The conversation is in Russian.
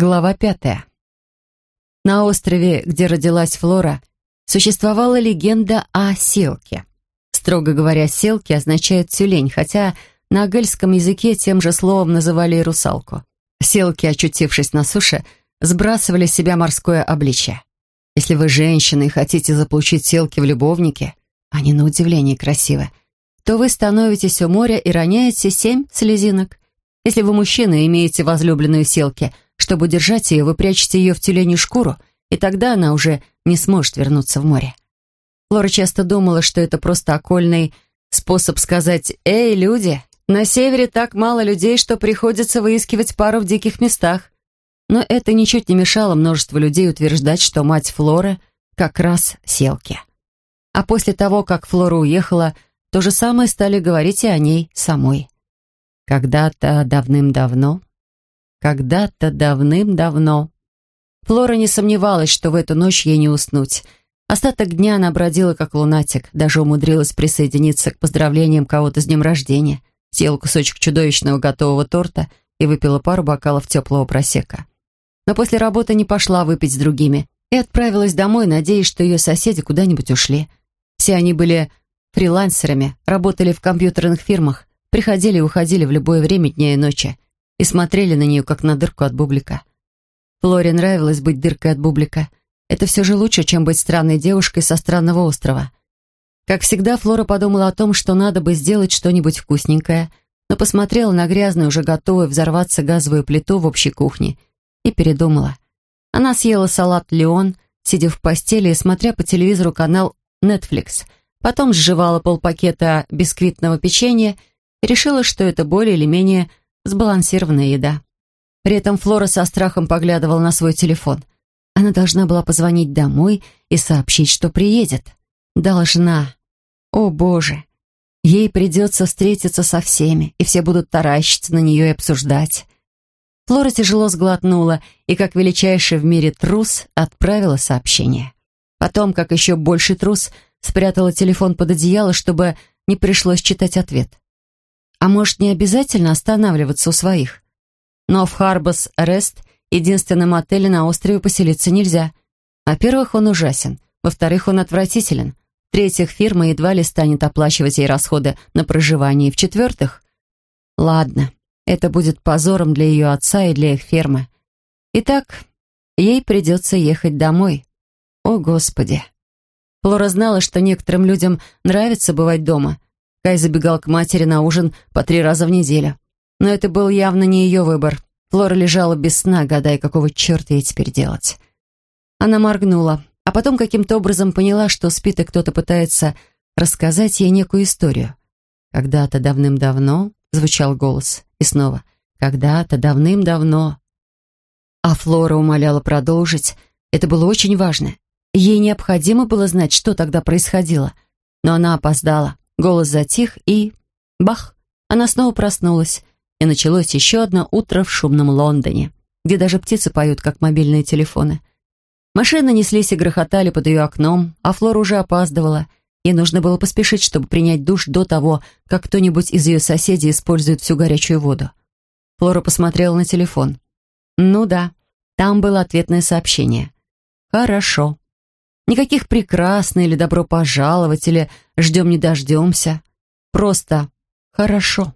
Глава пятая. На острове, где родилась Флора, существовала легенда о селке. Строго говоря, селки означает тюлень, хотя на гельском языке тем же словом называли и русалку. Селки, очутившись на суше, сбрасывали с себя морское обличье. Если вы женщина и хотите заполучить селки в любовнике, они на удивление красивы, то вы становитесь у моря и роняете семь слезинок. Если вы мужчина и имеете возлюбленную селки – чтобы удержать ее, вы прячете ее в тюленью шкуру, и тогда она уже не сможет вернуться в море. Флора часто думала, что это просто окольный способ сказать «Эй, люди, на севере так мало людей, что приходится выискивать пару в диких местах». Но это ничуть не мешало множеству людей утверждать, что мать Флоры как раз селки. А после того, как Флора уехала, то же самое стали говорить и о ней самой. Когда-то давным-давно когда-то давным-давно. Флора не сомневалась, что в эту ночь ей не уснуть. Остаток дня она бродила как лунатик, даже умудрилась присоединиться к поздравлениям кого-то с днем рождения, съела кусочек чудовищного готового торта и выпила пару бокалов теплого просека. Но после работы не пошла выпить с другими и отправилась домой, надеясь, что ее соседи куда-нибудь ушли. Все они были фрилансерами, работали в компьютерных фирмах, приходили и уходили в любое время дня и ночи и смотрели на нее, как на дырку от бублика. Флоре нравилось быть дыркой от бублика. Это все же лучше, чем быть странной девушкой со странного острова. Как всегда, Флора подумала о том, что надо бы сделать что-нибудь вкусненькое, но посмотрела на грязную, уже готовую взорваться газовую плиту в общей кухне и передумала. Она съела салат «Леон», сидя в постели и смотря по телевизору канал Netflix, потом сживала полпакета бисквитного печенья и решила, что это более или менее сбалансированная еда. При этом Флора со страхом поглядывала на свой телефон. Она должна была позвонить домой и сообщить, что приедет. Должна. О, Боже! Ей придется встретиться со всеми, и все будут таращиться на нее и обсуждать. Флора тяжело сглотнула и, как величайший в мире трус, отправила сообщение. Потом, как еще больше трус, спрятала телефон под одеяло, чтобы не пришлось читать ответ. А может, не обязательно останавливаться у своих? Но в Харбас Рест, единственном отеле на острове, поселиться нельзя. Во-первых, он ужасен. Во-вторых, он отвратителен. В-третьих, фирма едва ли станет оплачивать ей расходы на проживание. В-четвертых, ладно, это будет позором для ее отца и для их фермы. Итак, ей придется ехать домой. О, Господи! Флора знала, что некоторым людям нравится бывать дома — Кай забегал к матери на ужин по три раза в неделю. Но это был явно не ее выбор. Флора лежала без сна, гадая, какого черта ей теперь делать. Она моргнула, а потом каким-то образом поняла, что спит и кто-то пытается рассказать ей некую историю. «Когда-то давным-давно», — звучал голос, и снова «когда-то давным-давно». А Флора умоляла продолжить. Это было очень важно. Ей необходимо было знать, что тогда происходило. Но она опоздала. Голос затих, и... Бах! Она снова проснулась, и началось еще одно утро в шумном Лондоне, где даже птицы поют, как мобильные телефоны. Машины неслись и грохотали под ее окном, а Флора уже опаздывала. Ей нужно было поспешить, чтобы принять душ до того, как кто-нибудь из ее соседей использует всю горячую воду. Флора посмотрела на телефон. Ну да, там было ответное сообщение. «Хорошо». Никаких «прекрасно» или «добро пожаловать» или «ждем не дождемся». Просто «хорошо».